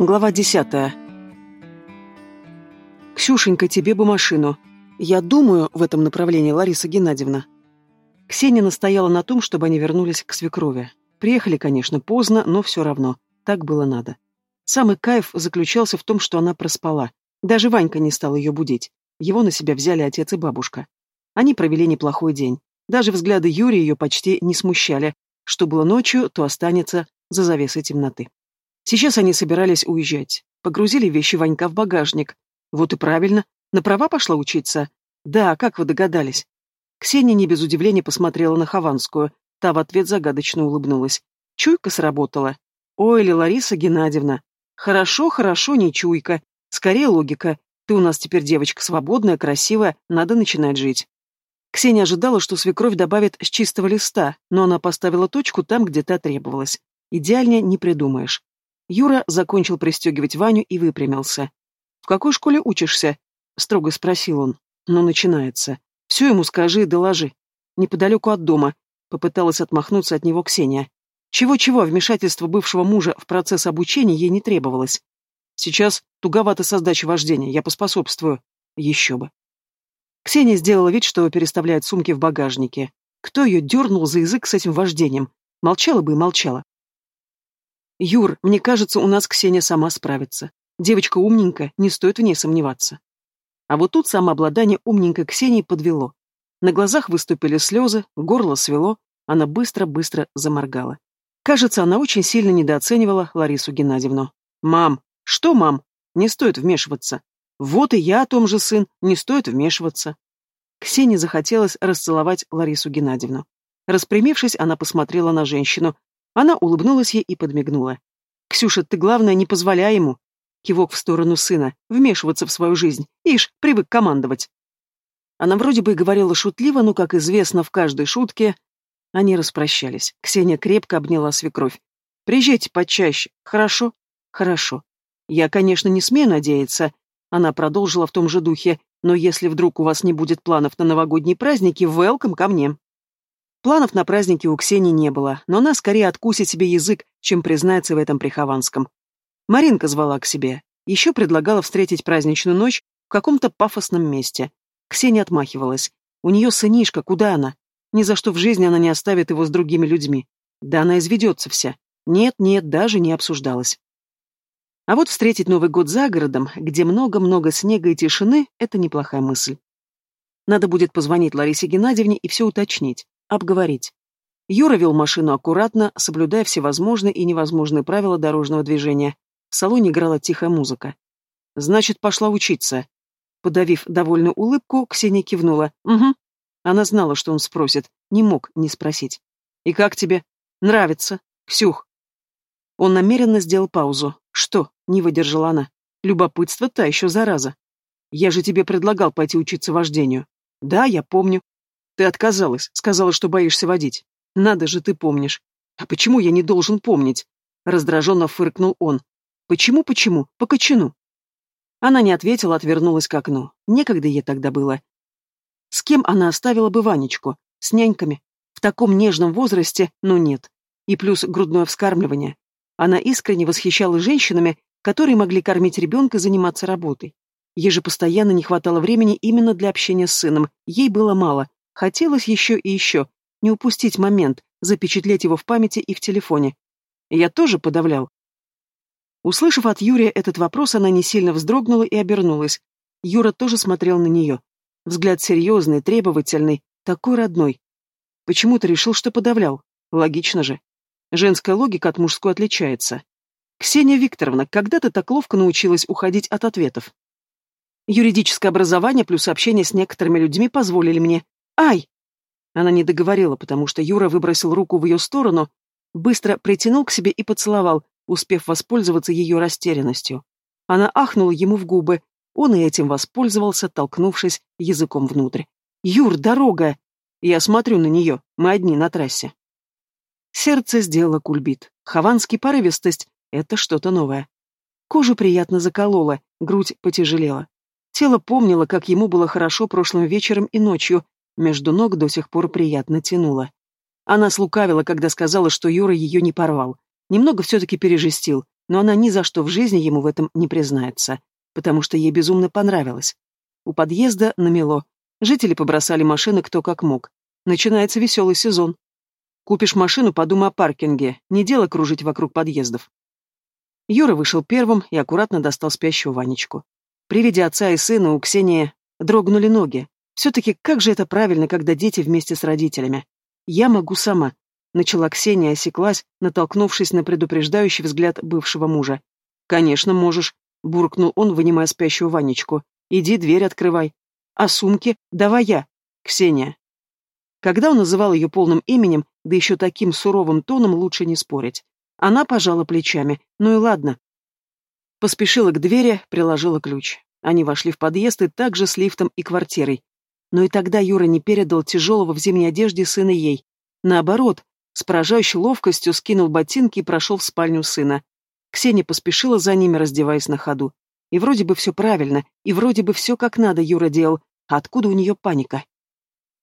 Глава десятая. «Ксюшенька, тебе бы машину. Я думаю в этом направлении, Лариса Геннадьевна». Ксения настояла на том, чтобы они вернулись к свекрови. Приехали, конечно, поздно, но все равно. Так было надо. Самый кайф заключался в том, что она проспала. Даже Ванька не стал ее будить. Его на себя взяли отец и бабушка. Они провели неплохой день. Даже взгляды Юрия ее почти не смущали. Что было ночью, то останется за завесой темноты. Сейчас они собирались уезжать. Погрузили вещи Ванька в багажник. Вот и правильно. На права пошла учиться? Да, как вы догадались? Ксения не без удивления посмотрела на Хованскую. Та в ответ загадочно улыбнулась. Чуйка сработала. Ой, ли Лариса Геннадьевна. Хорошо, хорошо, не чуйка. Скорее логика. Ты у нас теперь девочка свободная, красивая, надо начинать жить. Ксения ожидала, что свекровь добавит с чистого листа, но она поставила точку там, где та требовалась. Идеальнее не придумаешь. Юра закончил пристегивать Ваню и выпрямился. «В какой школе учишься?» — строго спросил он. «Ну, начинается. Все ему скажи и доложи. Неподалеку от дома», — попыталась отмахнуться от него Ксения. Чего-чего, вмешательство бывшего мужа в процесс обучения ей не требовалось. Сейчас туговато со сдачей вождения, я поспособствую. Еще бы. Ксения сделала вид, что переставляет сумки в багажнике. Кто ее дернул за язык с этим вождением? Молчала бы и молчала. Юр, мне кажется, у нас Ксения сама справится. Девочка умненькая, не стоит в ней сомневаться. А вот тут самообладание умненькой Ксении подвело. На глазах выступили слезы, горло свело, она быстро-быстро заморгала. Кажется, она очень сильно недооценивала Ларису Геннадьевну. «Мам! Что, мам? Не стоит вмешиваться. Вот и я о том же, сын, не стоит вмешиваться». Ксении захотелось расцеловать Ларису Геннадьевну. Распрямившись, она посмотрела на женщину, она улыбнулась ей и подмигнула. «Ксюша, ты, главное, не позволяй ему!» Кивок в сторону сына. «Вмешиваться в свою жизнь. Ишь, привык командовать!» Она вроде бы и говорила шутливо, но, как известно, в каждой шутке... Они распрощались. Ксения крепко обняла свекровь. «Приезжайте почаще. Хорошо?» «Хорошо. Я, конечно, не смею надеяться...» Она продолжила в том же духе. «Но если вдруг у вас не будет планов на новогодние праздники, велкам ко мне!» Планов на праздники у Ксении не было, но она скорее откусит себе язык, чем признается в этом при Хованском. Маринка звала к себе. Еще предлагала встретить праздничную ночь в каком-то пафосном месте. Ксения отмахивалась. У нее сынишка, куда она? Ни за что в жизни она не оставит его с другими людьми. Да она изведется вся. Нет, нет, даже не обсуждалась. А вот встретить Новый год за городом, где много-много снега и тишины, это неплохая мысль. Надо будет позвонить Ларисе Геннадьевне и все уточнить обговорить. Юра вел машину аккуратно, соблюдая всевозможные и невозможные правила дорожного движения. В салоне играла тихая музыка. «Значит, пошла учиться». Подавив довольную улыбку, Ксения кивнула. «Угу». Она знала, что он спросит, не мог не спросить. «И как тебе?» «Нравится. Ксюх». Он намеренно сделал паузу. «Что?» — не выдержала она. «Любопытство та еще зараза. Я же тебе предлагал пойти учиться вождению». «Да, я помню. Ты отказалась, сказала, что боишься водить. Надо же, ты помнишь. А почему я не должен помнить? Раздраженно фыркнул он. Почему, почему? По кочану. Она не ответила, отвернулась к окну. Некогда ей тогда было. С кем она оставила бы Ванечку? С няньками? В таком нежном возрасте? Ну нет. И плюс грудное вскармливание. Она искренне восхищалась женщинами, которые могли кормить ребенка и заниматься работой. Ей же постоянно не хватало времени именно для общения с сыном, ей было мало, Хотелось еще и еще, не упустить момент, запечатлеть его в памяти и в телефоне. Я тоже подавлял. Услышав от Юрия этот вопрос, она не сильно вздрогнула и обернулась. Юра тоже смотрел на нее. Взгляд серьезный, требовательный, такой родной. Почему ты решил, что подавлял? Логично же. Женская логика от мужской отличается. Ксения Викторовна, когда ты так ловко научилась уходить от ответов? Юридическое образование плюс общение с некоторыми людьми позволили мне «Ай!» Она не договорила, потому что Юра выбросил руку в ее сторону, быстро притянул к себе и поцеловал, успев воспользоваться ее растерянностью. Она ахнула ему в губы, он и этим воспользовался, толкнувшись языком внутрь. «Юр, дорога!» Я смотрю на нее, мы одни на трассе. Сердце сделало кульбит. Хованский порывистость — это что-то новое. Кожу приятно заколола, грудь потяжелела. Тело помнило, как ему было хорошо прошлым вечером и ночью, между ног до сих пор приятно тянуло. Она слукавила, когда сказала, что Юра ее не порвал. Немного все-таки пережестил. но она ни за что в жизни ему в этом не признается, потому что ей безумно понравилось. У подъезда намело. Жители побросали машины кто как мог. Начинается веселый сезон. Купишь машину, подумай о паркинге, не дело кружить вокруг подъездов. Юра вышел первым и аккуратно достал спящего Ванечку. При виде отца и сына у Ксении дрогнули ноги. Все-таки как же это правильно, когда дети вместе с родителями? Я могу сама. Начала Ксения, осеклась, натолкнувшись на предупреждающий взгляд бывшего мужа. «Конечно, можешь», — буркнул он, вынимая спящую Ванечку. «Иди, дверь открывай. А сумки? Давай я. Ксения». Когда он называл ее полным именем, да еще таким суровым тоном, лучше не спорить. Она пожала плечами. Ну и ладно. Поспешила к двери, приложила ключ. Они вошли в подъезд и также с лифтом и квартирой. Но и тогда Юра не передал тяжелого в зимней одежде сына ей. Наоборот, с поражающей ловкостью скинул ботинки и прошел в спальню сына. Ксения поспешила за ними, раздеваясь на ходу. И вроде бы все правильно, и вроде бы все как надо Юра делал. А откуда у нее паника?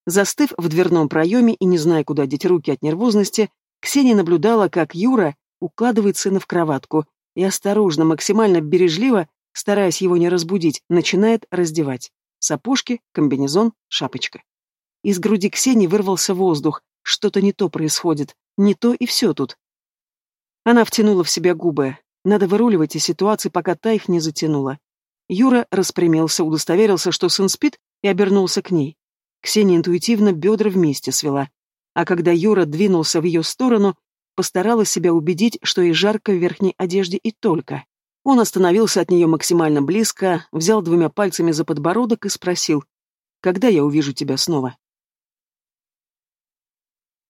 Застыв в дверном проеме и не зная, куда деть руки от нервозности, Ксения наблюдала, как Юра укладывает сына в кроватку и осторожно, максимально бережливо, стараясь его не разбудить, начинает раздевать. Сапожки, комбинезон, шапочка. Из груди Ксении вырвался воздух. Что-то не то происходит. Не то и все тут. Она втянула в себя губы. Надо выруливать из ситуации, пока та их не затянула. Юра распрямился, удостоверился, что сын спит, и обернулся к ней. Ксения интуитивно бедра вместе свела. А когда Юра двинулся в ее сторону, постаралась себя убедить, что ей жарко в верхней одежде и только. Он остановился от нее максимально близко, взял двумя пальцами за подбородок и спросил, «Когда я увижу тебя снова?»